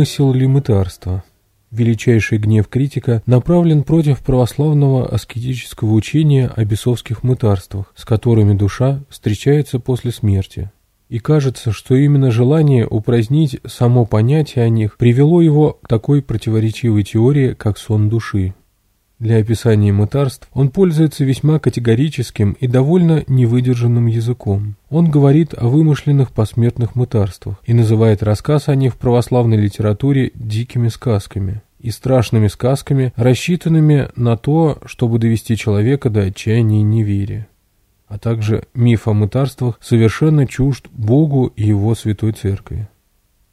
вымысел лимитарства? Величайший гнев критика направлен против православного аскетического учения о бесовских мытарствах, с которыми душа встречается после смерти. И кажется, что именно желание упразднить само понятие о них привело его к такой противоречивой теории, как сон души. Для описания мытарств он пользуется весьма категорическим и довольно невыдержанным языком. Он говорит о вымышленных посмертных мытарствах и называет рассказ о них в православной литературе «дикими сказками» и страшными сказками, рассчитанными на то, чтобы довести человека до отчаяния и неверия. А также миф о мытарствах совершенно чужд Богу и его святой церкви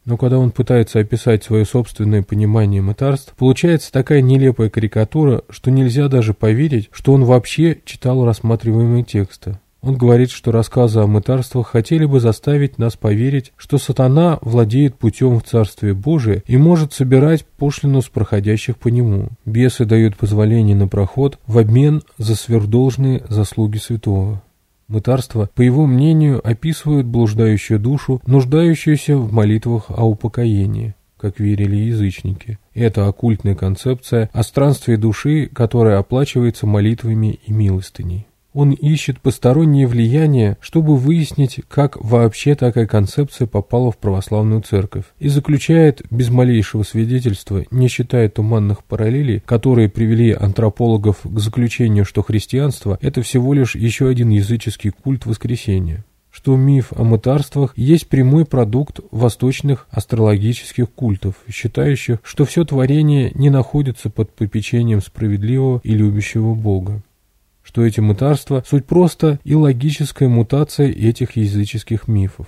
но когда он пытается описать свое собственное понимание мытарств, получается такая нелепая карикатура, что нельзя даже поверить, что он вообще читал рассматриваемые тексты. Он говорит, что рассказы о мытарствах хотели бы заставить нас поверить, что сатана владеет путем в Царстве Божие и может собирать пошлину с проходящих по нему. Бесы дают позволение на проход в обмен за сверхдолжные заслуги святого. Мытарство, по его мнению, описывает блуждающую душу, нуждающуюся в молитвах о упокоении, как верили язычники. Это оккультная концепция о странстве души, которая оплачивается молитвами и милостыней. Он ищет постороннее влияние, чтобы выяснить, как вообще такая концепция попала в православную церковь, и заключает, без малейшего свидетельства, не считая туманных параллелей, которые привели антропологов к заключению, что христианство – это всего лишь еще один языческий культ воскресения что миф о мытарствах есть прямой продукт восточных астрологических культов, считающих, что все творение не находится под попечением справедливого и любящего Бога что эти мытарства – суть просто и логическая мутация этих языческих мифов.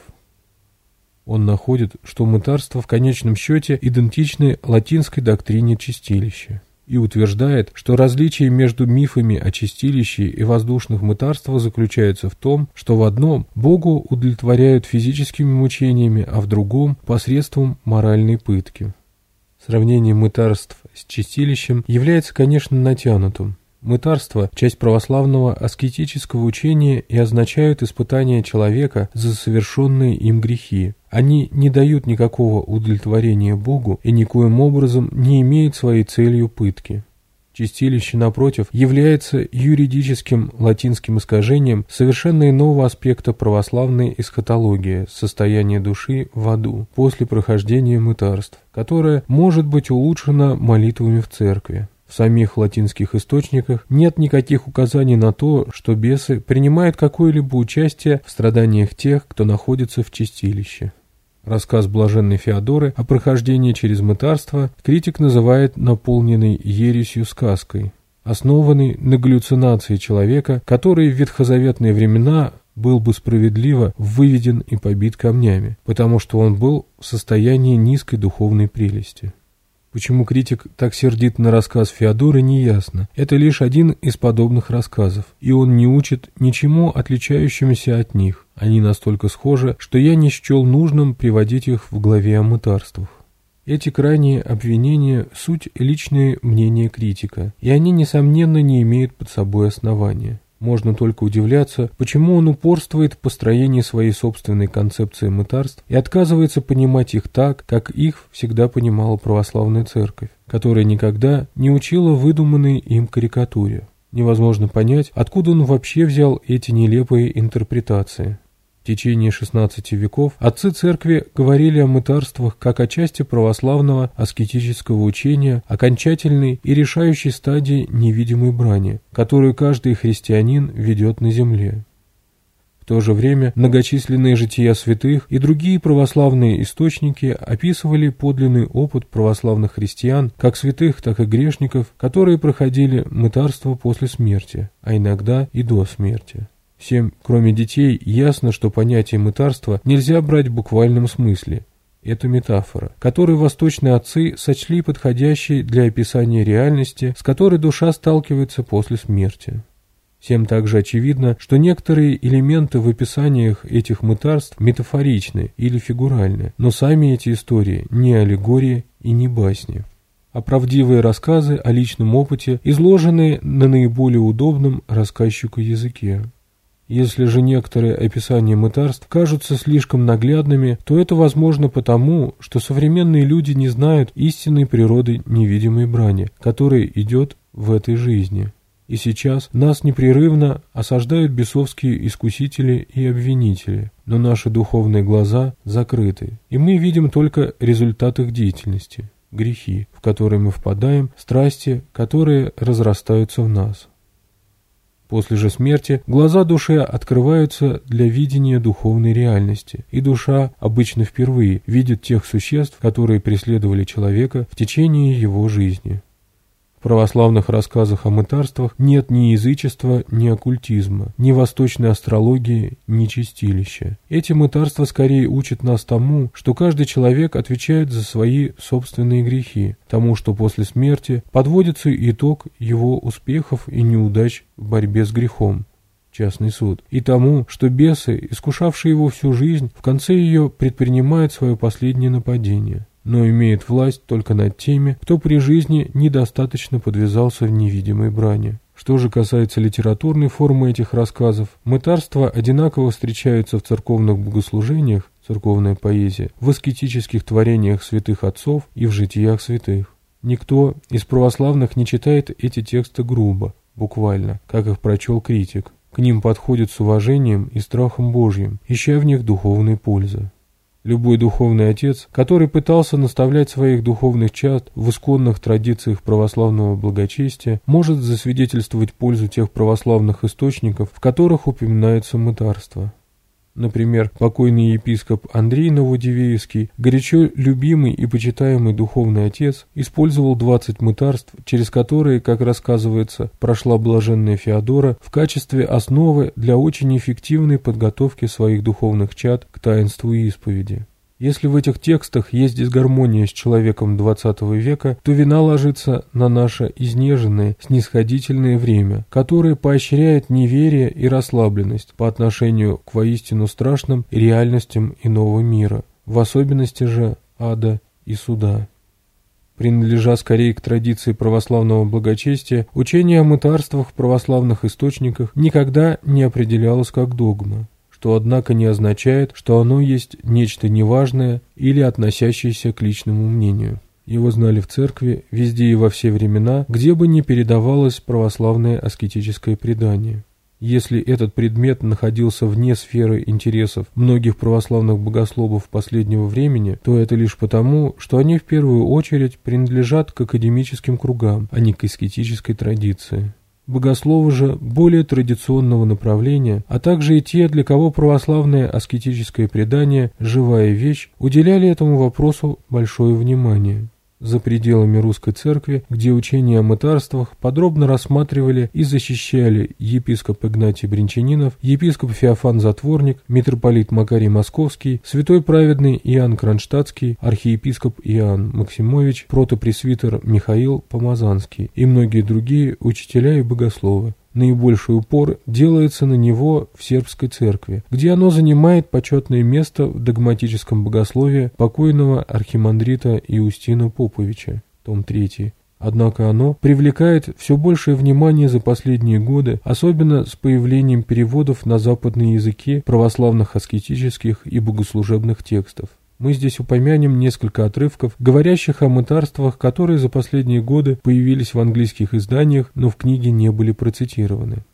Он находит, что мытарства в конечном счете идентичны латинской доктрине чистилища и утверждает, что различие между мифами о чистилище и воздушных мытарствах заключается в том, что в одном Богу удовлетворяют физическими мучениями, а в другом – посредством моральной пытки. Сравнение мытарств с чистилищем является, конечно, натянутым, Мытарство – часть православного аскетического учения и означают испытание человека за совершенные им грехи. Они не дают никакого удовлетворения Богу и никоим образом не имеют своей целью пытки. Чистилище, напротив, является юридическим латинским искажением совершенно иного аспекта православной эсхатологии – состояния души в аду после прохождения мытарств, которое может быть улучшено молитвами в церкви. В самих латинских источниках нет никаких указаний на то, что бесы принимают какое-либо участие в страданиях тех, кто находится в чистилище. Рассказ блаженной Феодоры о прохождении через мытарство критик называет наполненной ересью сказкой, основанной на галлюцинации человека, который в ветхозаветные времена был бы справедливо выведен и побит камнями, потому что он был в состоянии низкой духовной прелести. Почему критик так сердит на рассказ Феодора, неясно. Это лишь один из подобных рассказов, и он не учит ничему отличающемуся от них. Они настолько схожи, что я не счел нужным приводить их в главе о мытарствах. Эти крайние обвинения – суть личные мнения критика, и они, несомненно, не имеют под собой основания. Можно только удивляться, почему он упорствует в построении своей собственной концепции мытарств и отказывается понимать их так, как их всегда понимала православная церковь, которая никогда не учила выдуманной им карикатуре. Невозможно понять, откуда он вообще взял эти нелепые интерпретации течение XVI веков отцы церкви говорили о мытарствах как о части православного аскетического учения, окончательной и решающей стадии невидимой брани, которую каждый христианин ведет на земле. В то же время многочисленные жития святых и другие православные источники описывали подлинный опыт православных христиан, как святых, так и грешников, которые проходили мытарство после смерти, а иногда и до смерти. Всем, кроме детей, ясно, что понятие мытарства нельзя брать в буквальном смысле. Это метафора, которую восточные отцы сочли подходящей для описания реальности, с которой душа сталкивается после смерти. Всем также очевидно, что некоторые элементы в описаниях этих мытарств метафоричны или фигуральны, но сами эти истории не аллегории и не басни, а правдивые рассказы о личном опыте, изложенные на наиболее удобном рассказчику языке. Если же некоторые описания мытарств кажутся слишком наглядными, то это возможно потому, что современные люди не знают истинной природы невидимой брани, которая идет в этой жизни. И сейчас нас непрерывно осаждают бесовские искусители и обвинители, но наши духовные глаза закрыты, и мы видим только результат их деятельности, грехи, в которые мы впадаем, страсти, которые разрастаются в нас. После же смерти глаза души открываются для видения духовной реальности, и душа обычно впервые видит тех существ, которые преследовали человека в течение его жизни. В православных рассказах о мытарствах нет ни язычества, ни оккультизма, ни восточной астрологии, ни чистилища. Эти мытарства скорее учат нас тому, что каждый человек отвечает за свои собственные грехи, тому, что после смерти подводится итог его успехов и неудач в борьбе с грехом частный суд, и тому, что бесы, искушавшие его всю жизнь, в конце ее предпринимают свое последнее нападение но имеет власть только над теми, кто при жизни недостаточно подвязался в невидимой брани. Что же касается литературной формы этих рассказов, мытарства одинаково встречаются в церковных богослужениях, церковная поэзия, в аскетических творениях святых отцов и в житиях святых. Никто из православных не читает эти тексты грубо, буквально, как их прочел критик. К ним подходят с уважением и страхом Божьим, ища в них духовной пользы. Любой духовный отец, который пытался наставлять своих духовных чад в исконных традициях православного благочестия, может засвидетельствовать пользу тех православных источников, в которых упоминается мытарство. Например, покойный епископ Андрей Новодивеевский, горячо любимый и почитаемый духовный отец, использовал 20 мытарств, через которые, как рассказывается, прошла блаженная Феодора в качестве основы для очень эффективной подготовки своих духовных чад к таинству исповеди. Если в этих текстах есть дисгармония с человеком XX века, то вина ложится на наше изнеженное, снисходительное время, которое поощряет неверие и расслабленность по отношению к воистину страшным реальностям иного мира, в особенности же ада и суда принадлежа скорее к традиции православного благочестия, учение о мытарствах в православных источниках никогда не определялось как догма что, однако, не означает, что оно есть нечто неважное или относящееся к личному мнению. Его знали в церкви везде и во все времена, где бы ни передавалось православное аскетическое предание. Если этот предмет находился вне сферы интересов многих православных богословов последнего времени, то это лишь потому, что они в первую очередь принадлежат к академическим кругам, а не к аскетической традиции богословы же более традиционного направления, а также и те, для кого православное аскетическое предание «живая вещь» уделяли этому вопросу большое внимание за пределами русской церкви, где учения о мытарствах подробно рассматривали и защищали епископ Игнатий Бринчанинов, епископ Феофан Затворник, митрополит Макарий Московский, святой праведный Иоанн Кронштадтский, архиепископ Иоанн Максимович, протопресвитер Михаил Помазанский и многие другие учителя и богословы. Наибольший упор делается на него в сербской церкви, где оно занимает почетное место в догматическом богословии покойного архимандрита Иустина Поповича, том 3. Однако оно привлекает все большее внимание за последние годы, особенно с появлением переводов на западные языки православных аскетических и богослужебных текстов мы здесь упомянем несколько отрывков, говорящих о мытарствах, которые за последние годы появились в английских изданиях, но в книге не были процитированы.